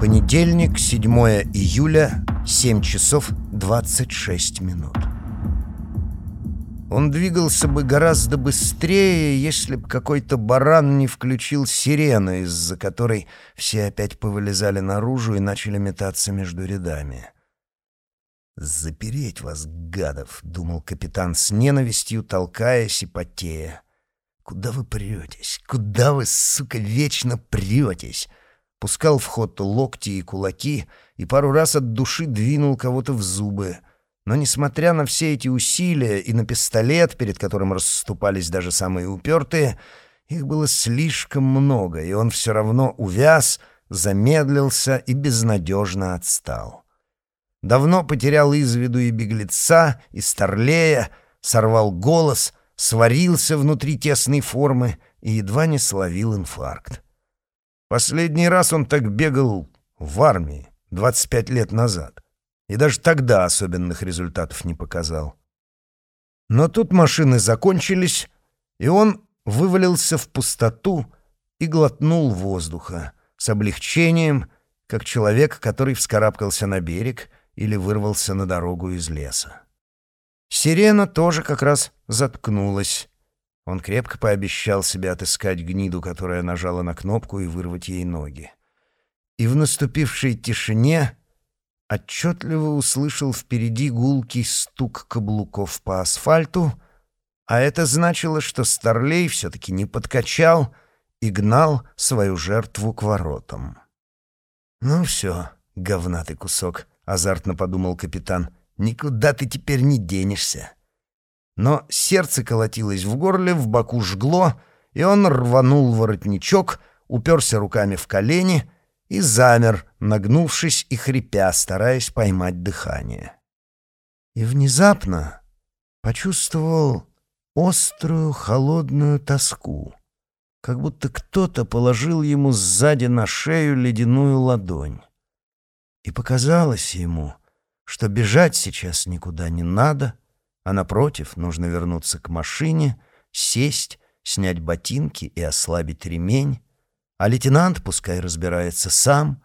Понедельник, 7 июля, 7 часов 26 минут. Он двигался бы гораздо быстрее, если бы какой-то баран не включил сирену, из-за которой все опять повылезали наружу и начали метаться между рядами. «Запереть вас, гадов!» — думал капитан с ненавистью, толкаясь и потея. «Куда вы претесь? Куда вы, сука, вечно претесь?» Пускал в ход локти и кулаки и пару раз от души двинул кого-то в зубы — но, несмотря на все эти усилия и на пистолет, перед которым расступались даже самые упертые, их было слишком много, и он все равно увяз, замедлился и безнадежно отстал. Давно потерял из виду и беглеца, и старлея, сорвал голос, сварился внутри тесной формы и едва не словил инфаркт. Последний раз он так бегал в армии 25 лет назад и даже тогда особенных результатов не показал. Но тут машины закончились, и он вывалился в пустоту и глотнул воздуха с облегчением, как человек, который вскарабкался на берег или вырвался на дорогу из леса. Сирена тоже как раз заткнулась. Он крепко пообещал себе отыскать гниду, которая нажала на кнопку и вырвать ей ноги. И в наступившей тишине отчетливо услышал впереди гулкий стук каблуков по асфальту, а это значило, что Старлей все-таки не подкачал и гнал свою жертву к воротам. «Ну все, говнатый кусок», — азартно подумал капитан, — «никуда ты теперь не денешься». Но сердце колотилось в горле, в боку жгло, и он рванул воротничок, уперся руками в колени — и замер, нагнувшись и хрипя, стараясь поймать дыхание. И внезапно почувствовал острую холодную тоску, как будто кто-то положил ему сзади на шею ледяную ладонь. И показалось ему, что бежать сейчас никуда не надо, а напротив, нужно вернуться к машине, сесть, снять ботинки и ослабить ремень, а лейтенант пускай разбирается сам.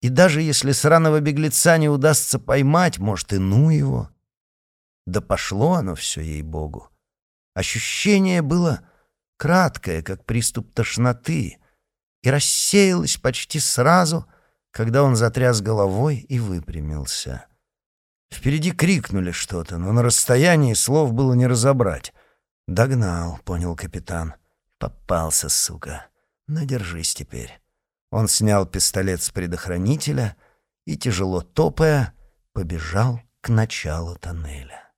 И даже если сраного беглеца не удастся поймать, может, и ну его. Да пошло оно все, ей-богу. Ощущение было краткое, как приступ тошноты, и рассеялось почти сразу, когда он затряс головой и выпрямился. Впереди крикнули что-то, но на расстоянии слов было не разобрать. «Догнал», — понял капитан. «Попался, сука». Надержись теперь». Он снял пистолет с предохранителя и, тяжело топая, побежал к началу тоннеля.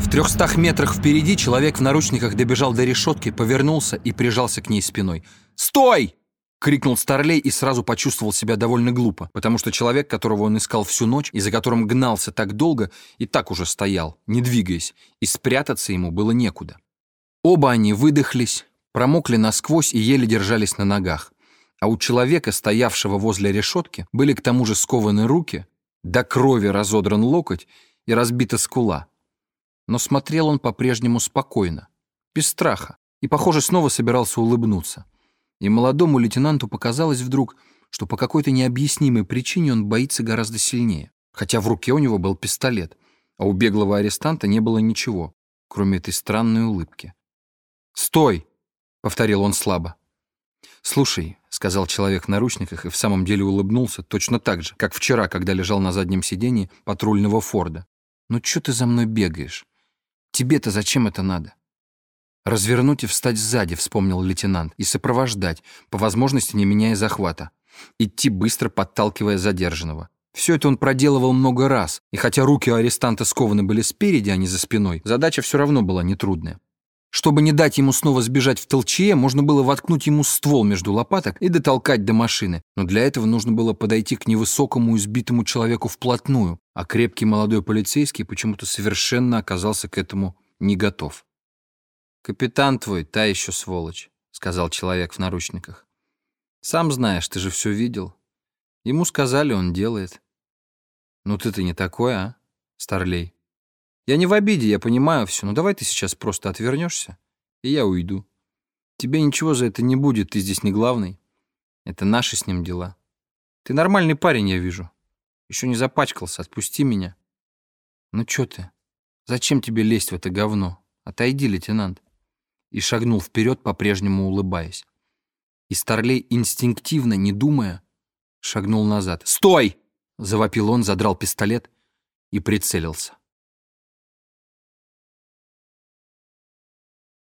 В трехстах метрах впереди человек в наручниках добежал до решетки, повернулся и прижался к ней спиной. «Стой!» — крикнул Старлей и сразу почувствовал себя довольно глупо, потому что человек, которого он искал всю ночь и за которым гнался так долго, и так уже стоял, не двигаясь, и спрятаться ему было некуда. Оба они выдохлись, промокли насквозь и еле держались на ногах. А у человека, стоявшего возле решетки, были к тому же скованы руки, до крови разодран локоть и разбита скула. Но смотрел он по-прежнему спокойно, без страха, и, похоже, снова собирался улыбнуться. И молодому лейтенанту показалось вдруг, что по какой-то необъяснимой причине он боится гораздо сильнее, хотя в руке у него был пистолет, а у беглого арестанта не было ничего, кроме этой странной улыбки. «Стой!» — повторил он слабо. «Слушай», — сказал человек в наручниках и в самом деле улыбнулся, точно так же, как вчера, когда лежал на заднем сиденье патрульного Форда. «Ну чё ты за мной бегаешь? Тебе-то зачем это надо?» «Развернуть и встать сзади», — вспомнил лейтенант, «и сопровождать, по возможности не меняя захвата. Идти быстро, подталкивая задержанного. Все это он проделывал много раз, и хотя руки у арестанта скованы были спереди, а не за спиной, задача все равно была нетрудная. Чтобы не дать ему снова сбежать в толчье, можно было воткнуть ему ствол между лопаток и дотолкать до машины, но для этого нужно было подойти к невысокому избитому человеку вплотную, а крепкий молодой полицейский почему-то совершенно оказался к этому не готов. «Капитан твой, та еще сволочь», — сказал человек в наручниках. «Сам знаешь, ты же все видел. Ему сказали, он делает». «Ну ты-то не такой, а, Старлей?» Я не в обиде, я понимаю все, но давай ты сейчас просто отвернешься, и я уйду. Тебе ничего за это не будет, ты здесь не главный. Это наши с ним дела. Ты нормальный парень, я вижу. Еще не запачкался, отпусти меня. Ну чё ты? Зачем тебе лезть в это говно? Отойди, лейтенант. И шагнул вперед, по-прежнему улыбаясь. И Старлей, инстинктивно, не думая, шагнул назад. «Стой!» — завопил он, задрал пистолет и прицелился.